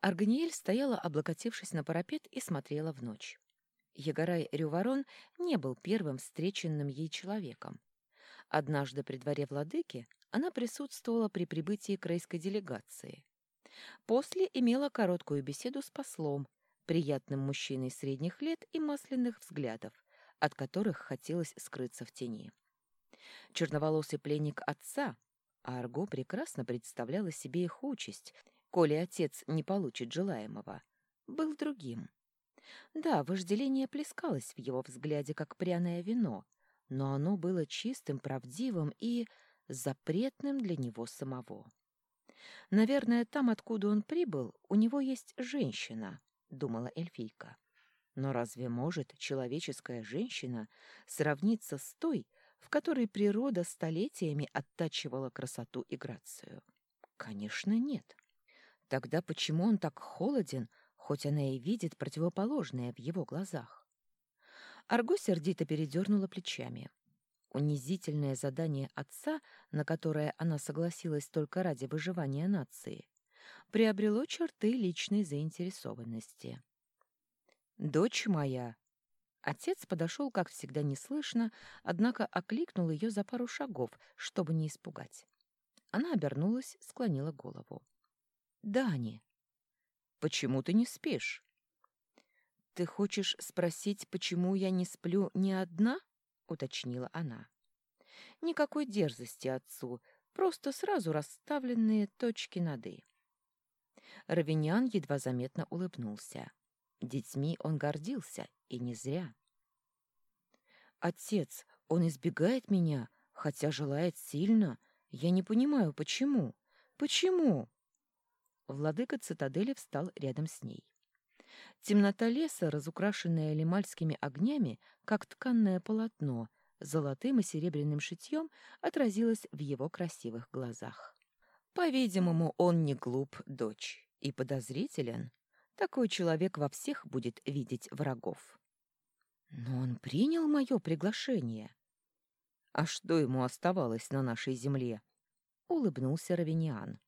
Арганиэль стояла, облокотившись на парапет, и смотрела в ночь. Егорай Рюворон не был первым встреченным ей человеком. Однажды при дворе владыки она присутствовала при прибытии крейской делегации. После имела короткую беседу с послом, приятным мужчиной средних лет и масляных взглядов, от которых хотелось скрыться в тени. Черноволосый пленник отца, а Арго прекрасно представляла себе их участь, коли отец не получит желаемого, был другим. Да, вожделение плескалось в его взгляде, как пряное вино, но оно было чистым, правдивым и запретным для него самого. Наверное, там, откуда он прибыл, у него есть женщина, — думала эльфийка. Но разве может человеческая женщина сравниться с той, в которой природа столетиями оттачивала красоту и грацию? Конечно, нет. Тогда почему он так холоден, хоть она и видит противоположное в его глазах? Арго сердито передернула плечами. Унизительное задание отца, на которое она согласилась только ради выживания нации, приобрело черты личной заинтересованности. «Дочь моя!» Отец подошел, как всегда, неслышно, однако окликнул ее за пару шагов, чтобы не испугать. Она обернулась, склонила голову. «Дани!» «Почему ты не спишь?» «Ты хочешь спросить, почему я не сплю ни одна?» — уточнила она. «Никакой дерзости отцу, просто сразу расставленные точки над «и». Равинян едва заметно улыбнулся. Детьми он гордился, и не зря. «Отец, он избегает меня, хотя желает сильно. Я не понимаю, почему? Почему?» Владыка цитадели встал рядом с ней. Темнота леса, разукрашенная лемальскими огнями, как тканное полотно, золотым и серебряным шитьем, отразилась в его красивых глазах. По-видимому, он не глуп, дочь и подозрителен, такой человек во всех будет видеть врагов. Но он принял мое приглашение. А что ему оставалось на нашей земле? Улыбнулся Равиниан.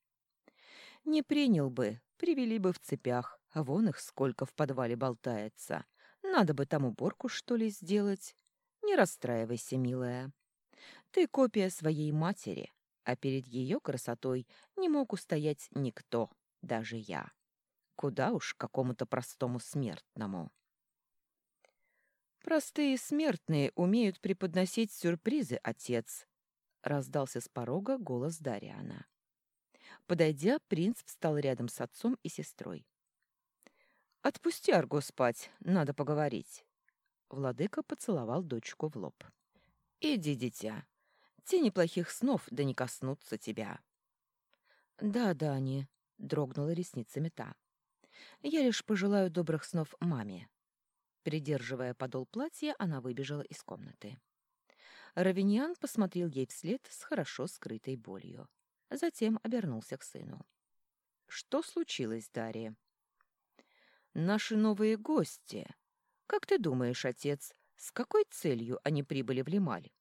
Не принял бы, привели бы в цепях, а вон их сколько в подвале болтается. Надо бы там уборку, что ли, сделать. Не расстраивайся, милая. Ты копия своей матери, а перед ее красотой не мог устоять никто даже я. Куда уж какому-то простому смертному. «Простые смертные умеют преподносить сюрпризы, отец», — раздался с порога голос Дариана. Подойдя, принц встал рядом с отцом и сестрой. «Отпусти Арго спать, надо поговорить». Владыка поцеловал дочку в лоб. «Иди, дитя, тени плохих снов да не коснутся тебя». «Да, Дани», дрогнула ресницами та. Я лишь пожелаю добрых снов маме. Придерживая подол платья, она выбежала из комнаты. Равиньян посмотрел ей вслед с хорошо скрытой болью. Затем обернулся к сыну. «Что случилось, Дарья?» «Наши новые гости. Как ты думаешь, отец, с какой целью они прибыли в Лемаль?»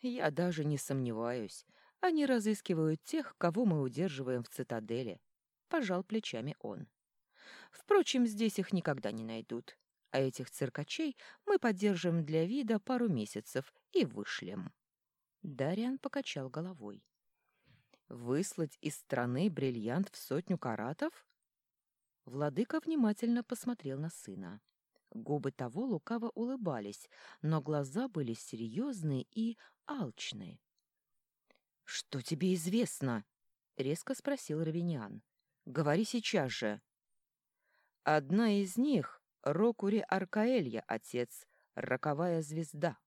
«Я даже не сомневаюсь. Они разыскивают тех, кого мы удерживаем в цитадели. Пожал плечами он. Впрочем, здесь их никогда не найдут. А этих циркачей мы поддержим для вида пару месяцев и вышлем. Дариан покачал головой. Выслать из страны бриллиант в сотню каратов? Владыка внимательно посмотрел на сына. Губы того лукаво улыбались, но глаза были серьезные и алчные. «Что тебе известно?» — резко спросил Равиниан. «Говори сейчас же». «Одна из них — Рокури Аркаэлья, отец, роковая звезда»,